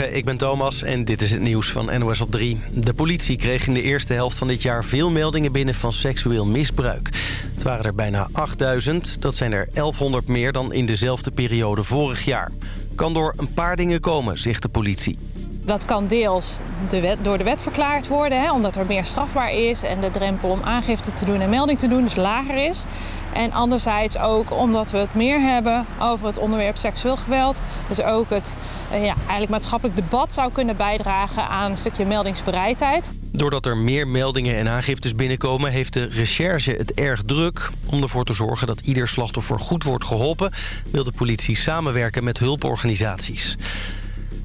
Ik ben Thomas en dit is het nieuws van NOS op 3. De politie kreeg in de eerste helft van dit jaar veel meldingen binnen van seksueel misbruik. Het waren er bijna 8000, dat zijn er 1100 meer dan in dezelfde periode vorig jaar. Kan door een paar dingen komen, zegt de politie. Dat kan deels de wet, door de wet verklaard worden, hè, omdat er meer strafbaar is... en de drempel om aangifte te doen en melding te doen dus lager is. En anderzijds ook omdat we het meer hebben over het onderwerp seksueel geweld. Dus ook het uh, ja, eigenlijk maatschappelijk debat zou kunnen bijdragen aan een stukje meldingsbereidheid. Doordat er meer meldingen en aangiftes binnenkomen... heeft de recherche het erg druk. Om ervoor te zorgen dat ieder slachtoffer goed wordt geholpen... wil de politie samenwerken met hulporganisaties.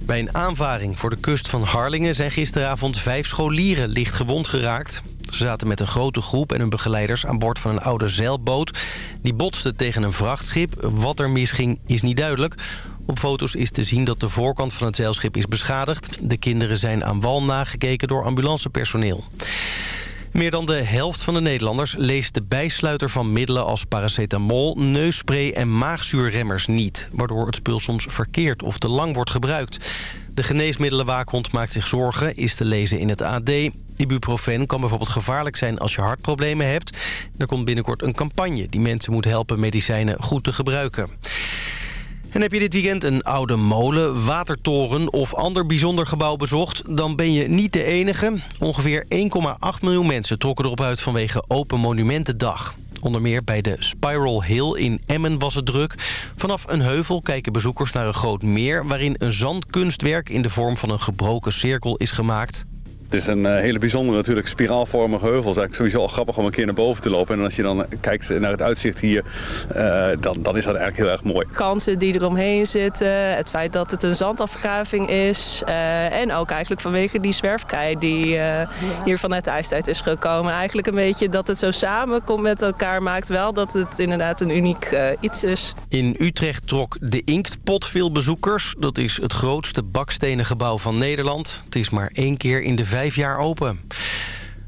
Bij een aanvaring voor de kust van Harlingen zijn gisteravond vijf scholieren licht gewond geraakt. Ze zaten met een grote groep en hun begeleiders aan boord van een oude zeilboot. Die botste tegen een vrachtschip. Wat er misging is niet duidelijk. Op foto's is te zien dat de voorkant van het zeilschip is beschadigd. De kinderen zijn aan wal nagekeken door ambulancepersoneel. Meer dan de helft van de Nederlanders leest de bijsluiter van middelen als paracetamol, neusspray en maagzuurremmers niet. Waardoor het spul soms verkeerd of te lang wordt gebruikt. De geneesmiddelenwaakhond maakt zich zorgen, is te lezen in het AD. Ibuprofen kan bijvoorbeeld gevaarlijk zijn als je hartproblemen hebt. Er komt binnenkort een campagne die mensen moet helpen medicijnen goed te gebruiken. En heb je dit weekend een oude molen, watertoren of ander bijzonder gebouw bezocht... dan ben je niet de enige. Ongeveer 1,8 miljoen mensen trokken erop uit vanwege Open Monumentendag. Onder meer bij de Spiral Hill in Emmen was het druk. Vanaf een heuvel kijken bezoekers naar een groot meer... waarin een zandkunstwerk in de vorm van een gebroken cirkel is gemaakt. Het is een uh, hele bijzondere natuurlijk spiraalvormige heuvel. Het is eigenlijk sowieso al grappig om een keer naar boven te lopen. En als je dan kijkt naar het uitzicht hier, uh, dan, dan is dat eigenlijk heel erg mooi. Kansen die eromheen zitten, het feit dat het een zandafgraving is. Uh, en ook eigenlijk vanwege die zwerfkei die hier vanuit de ijstijd is gekomen. Eigenlijk een beetje dat het zo samenkomt met elkaar maakt wel dat het inderdaad een uniek iets is. In Utrecht trok de Inktpot veel bezoekers. Dat is het grootste bakstenen gebouw van Nederland. Het is maar één keer in de vijf jaar open.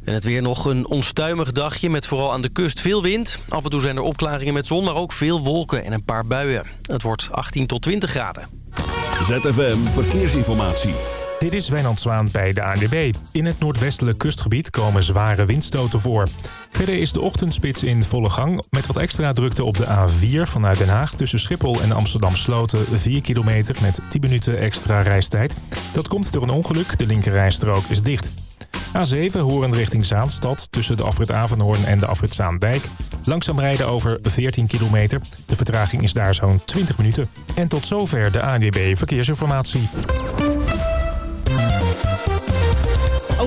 En het weer nog een onstuimig dagje met vooral aan de kust veel wind. Af en toe zijn er opklaringen met zon, maar ook veel wolken en een paar buien. Het wordt 18 tot 20 graden. ZFM Verkeersinformatie. Dit is Wijnand Zwaan bij de ANWB. In het noordwestelijk kustgebied komen zware windstoten voor. Verder is de ochtendspits in volle gang... met wat extra drukte op de A4 vanuit Den Haag... tussen Schiphol en Amsterdam Sloten 4 kilometer met 10 minuten extra reistijd. Dat komt door een ongeluk, de linkerrijstrook is dicht. A7 Horen richting Zaanstad tussen de afrit Avenhoorn en de afrit Zaandijk. Langzaam rijden over 14 kilometer. De vertraging is daar zo'n 20 minuten. En tot zover de ANWB Verkeersinformatie.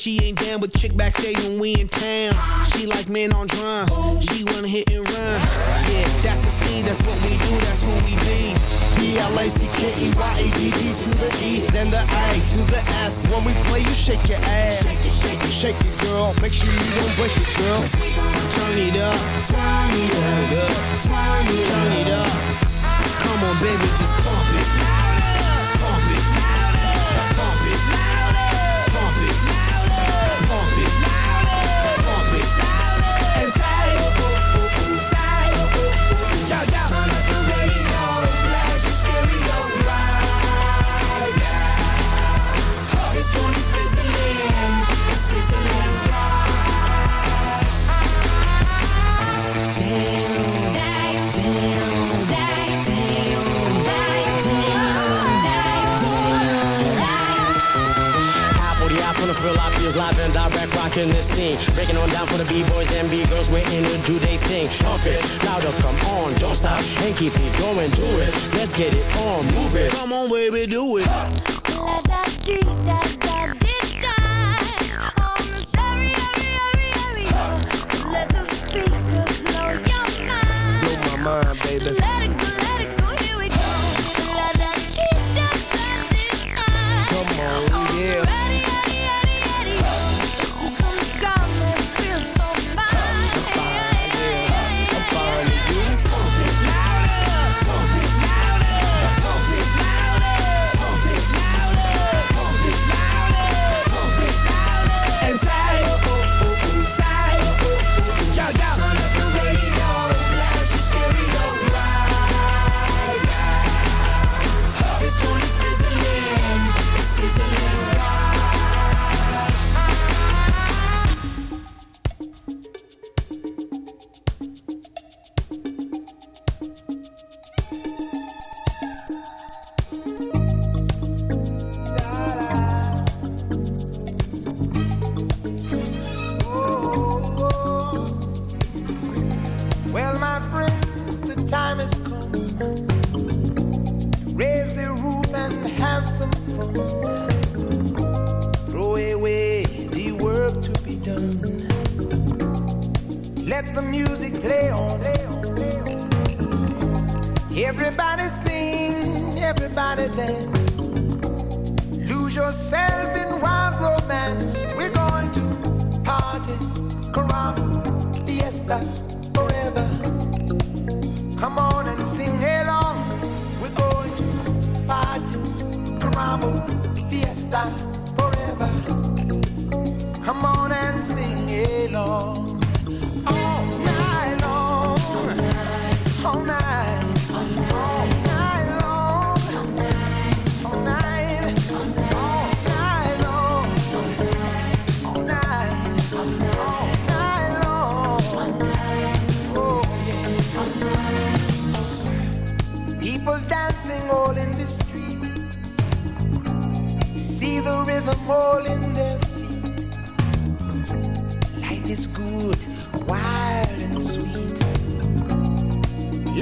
she ain't down with chick backstage when we in town. She like men on drugs. Everybody sing, everybody dance. Lose yourself in wild romance. We're going to party, caramba, fiesta.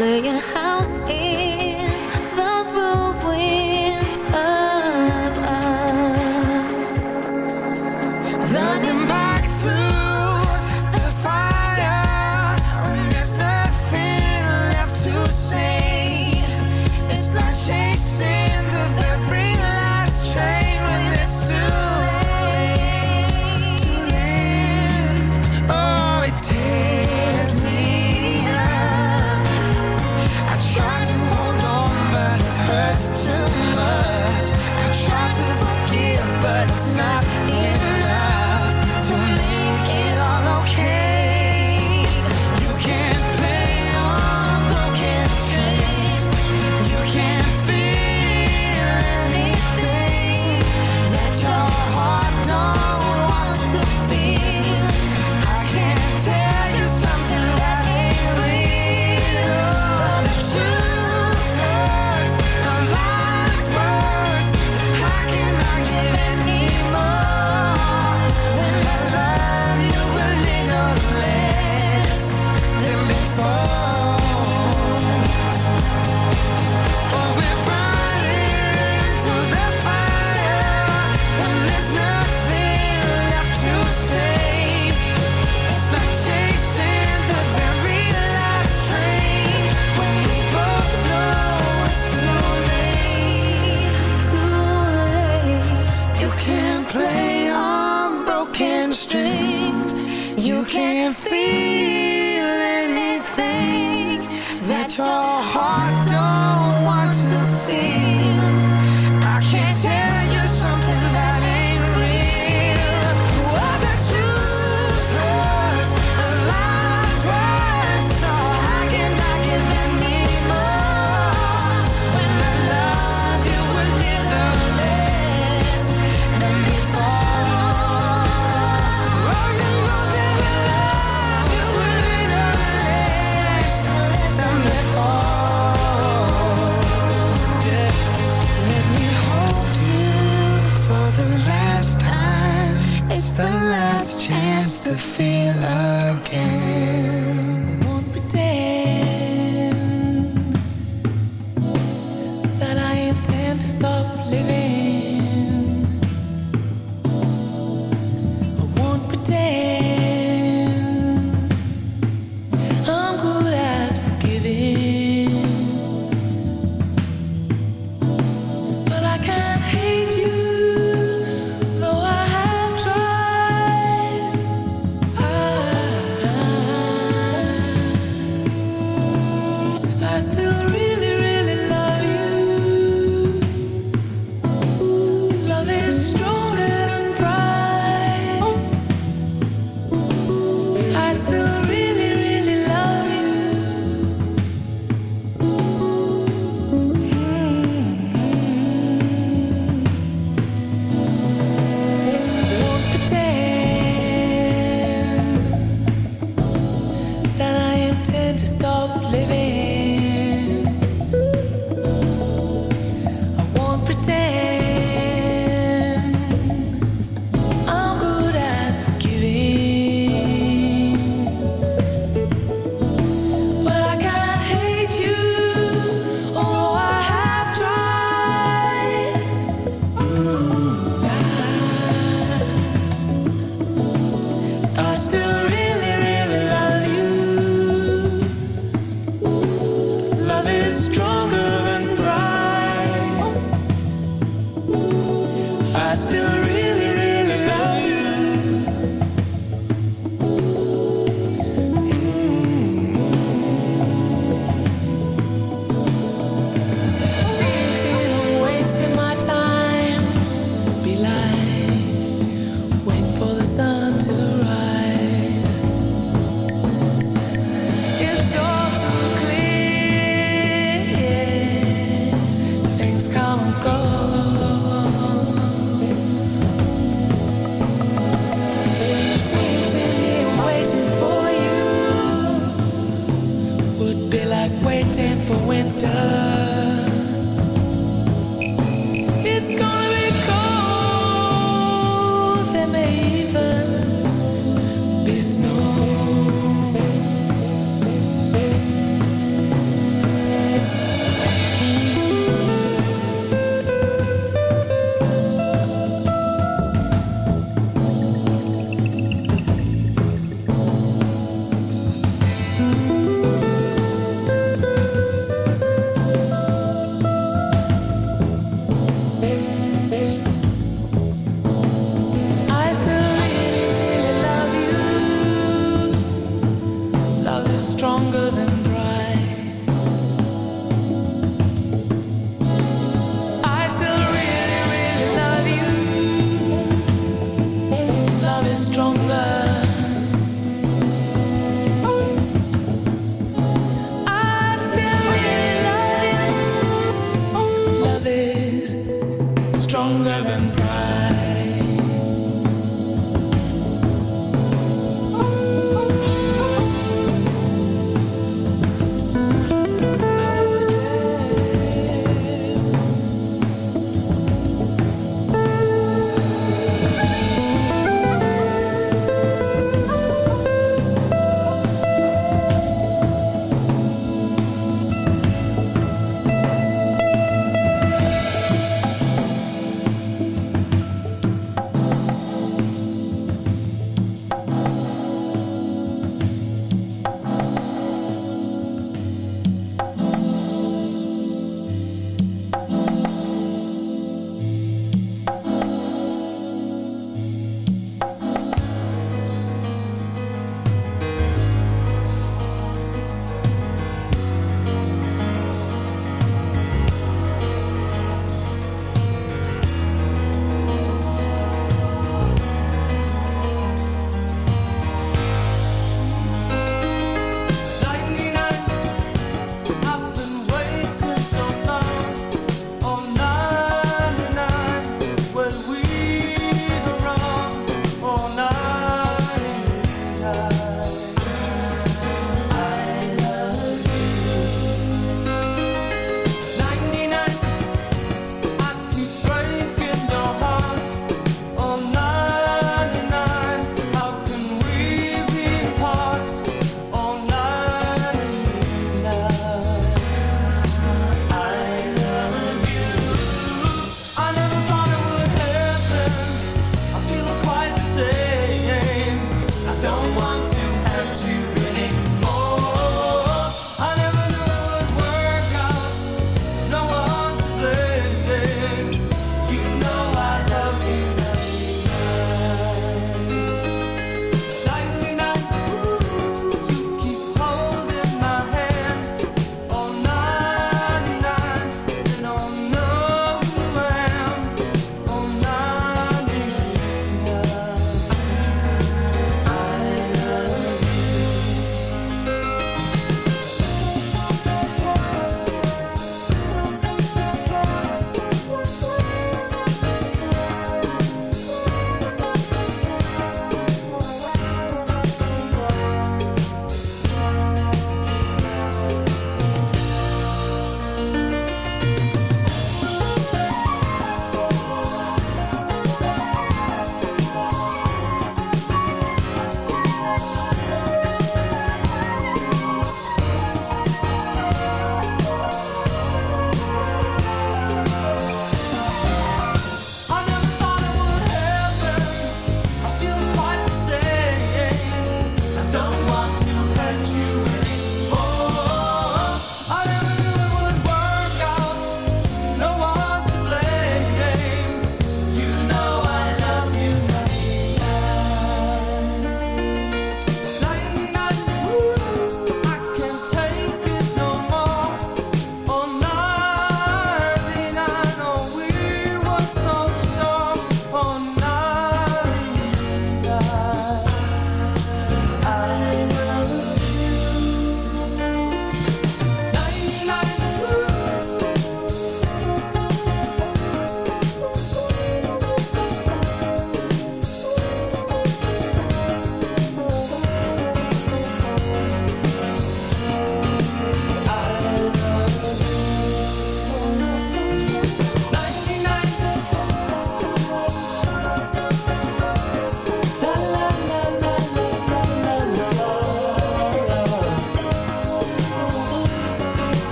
playing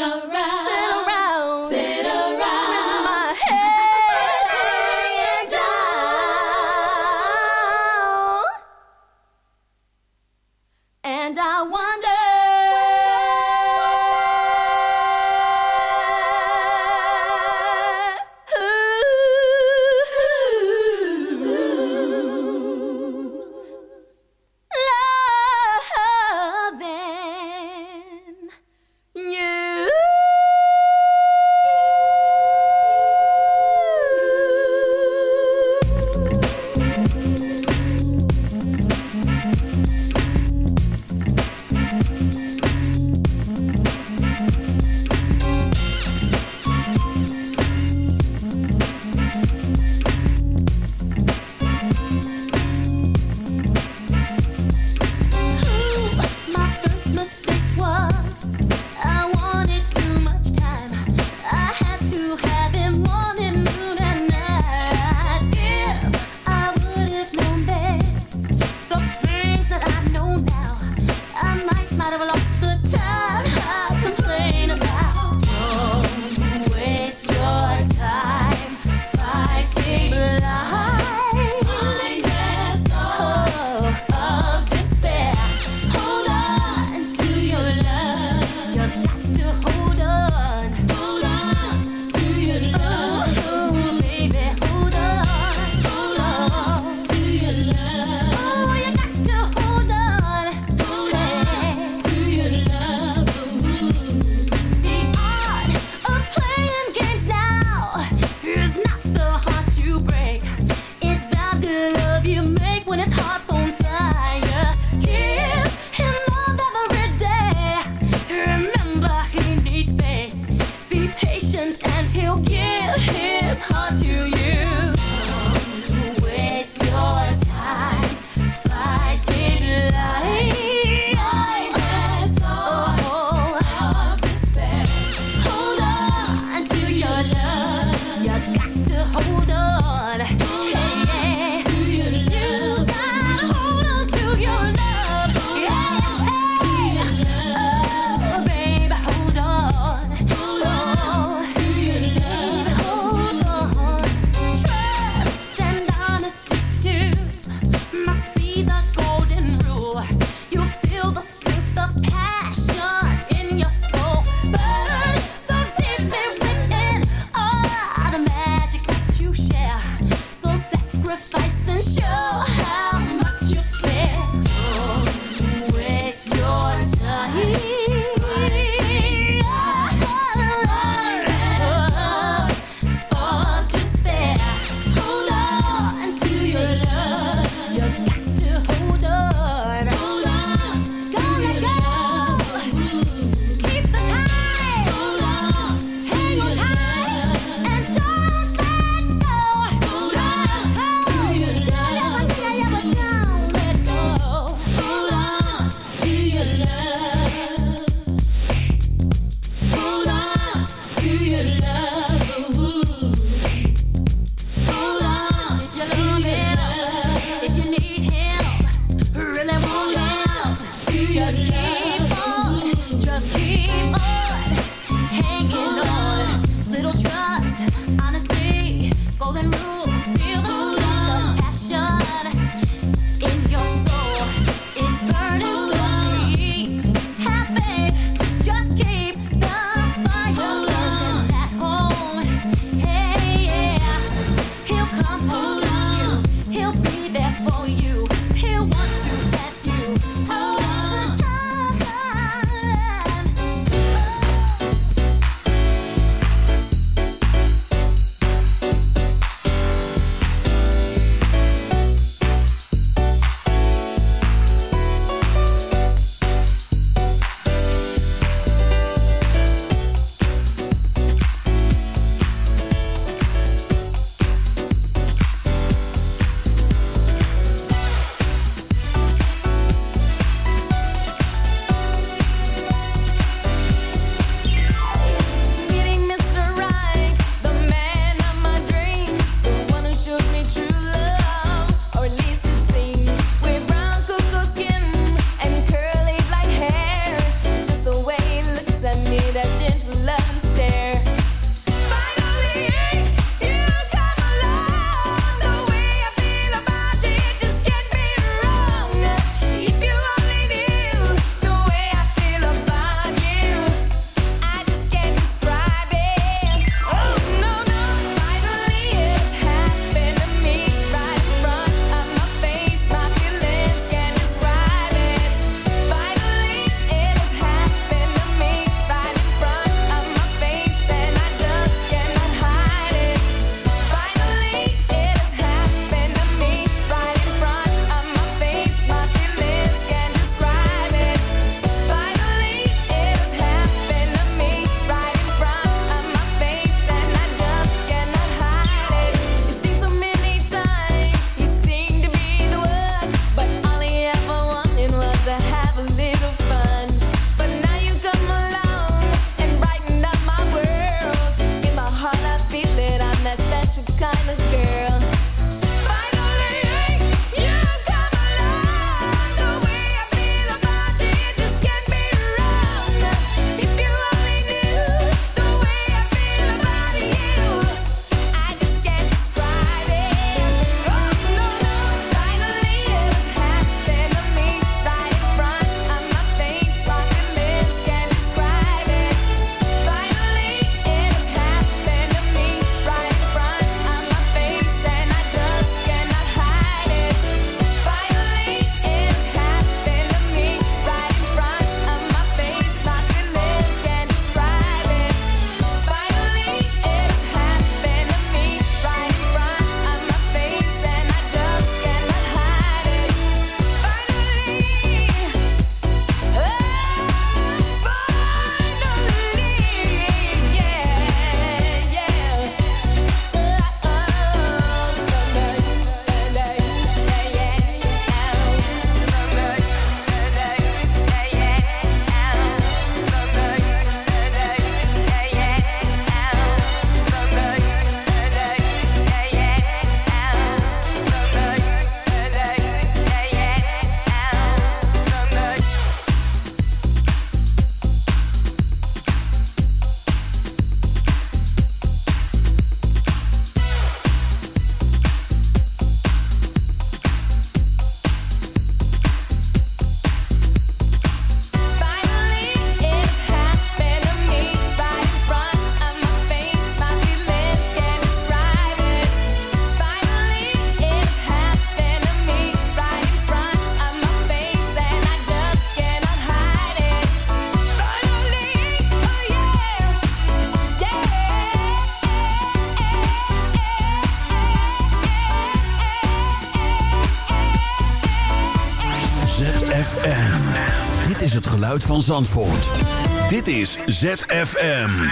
No. Van Zandvoort. Dit is ZFM.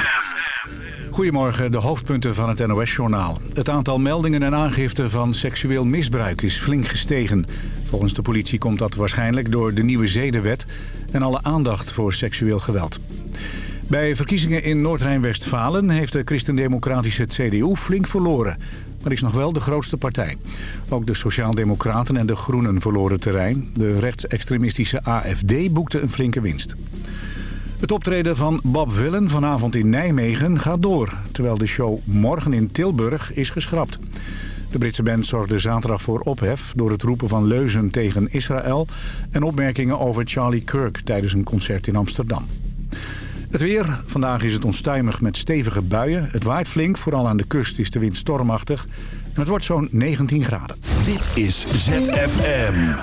Goedemorgen, de hoofdpunten van het NOS-journaal. Het aantal meldingen en aangiften van seksueel misbruik is flink gestegen. Volgens de politie komt dat waarschijnlijk door de nieuwe zedenwet... en alle aandacht voor seksueel geweld. Bij verkiezingen in Noord-Rijn-Westfalen heeft de christendemocratische CDU flink verloren... maar is nog wel de grootste partij. Ook de Sociaaldemocraten en de Groenen verloren terrein. De rechtsextremistische AFD boekte een flinke winst. Het optreden van Bob Willen vanavond in Nijmegen gaat door... terwijl de show morgen in Tilburg is geschrapt. De Britse band zorgde zaterdag voor ophef... door het roepen van leuzen tegen Israël... en opmerkingen over Charlie Kirk tijdens een concert in Amsterdam. Het weer. Vandaag is het onstuimig met stevige buien. Het waait flink, vooral aan de kust is de wind stormachtig. En het wordt zo'n 19 graden. Dit is ZFM.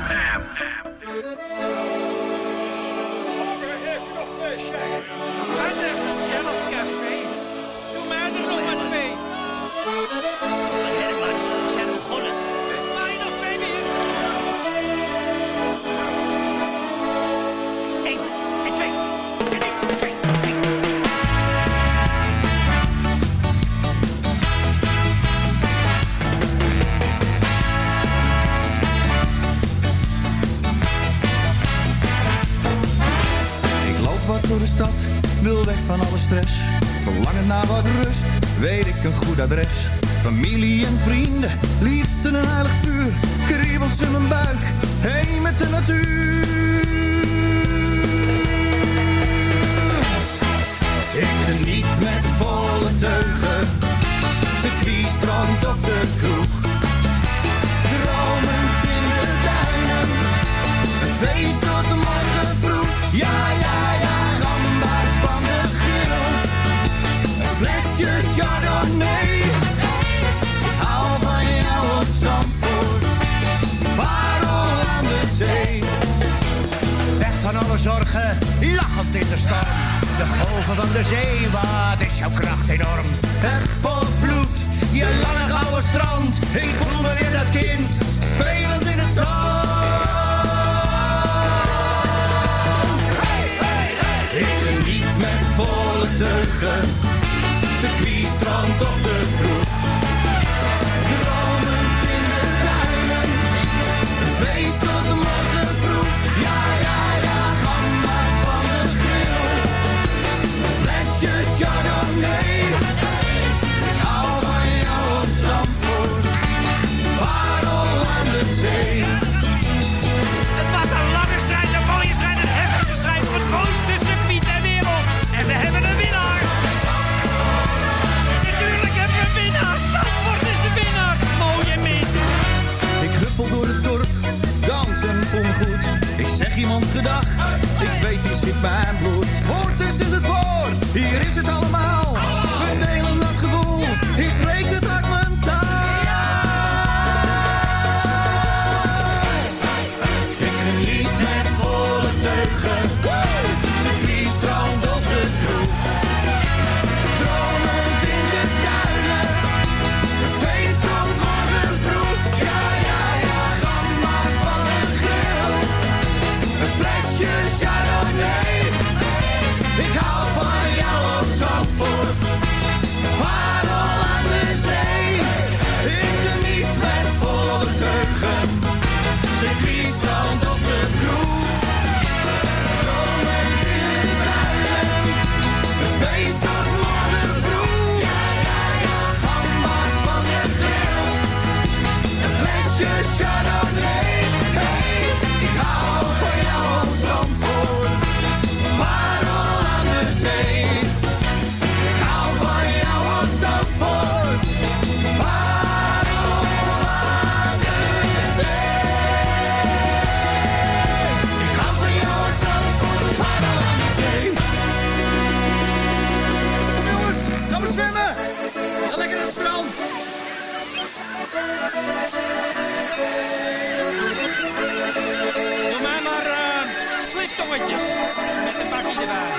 Met een bakje erbij.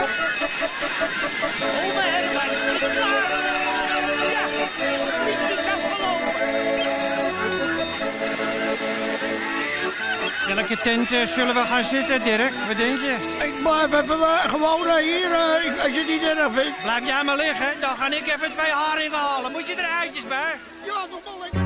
Oma Herman, is klaar? Ja, het is afgelopen. Welke tent eh, zullen we gaan zitten, Dirk? Wat denk je? Ik blijf even eh, gewoon eh, hier, als je het niet erg vindt. Blijf jij maar liggen, dan ga ik even twee haringen halen. Moet je er eitjes bij? Ja, nog wel lekker.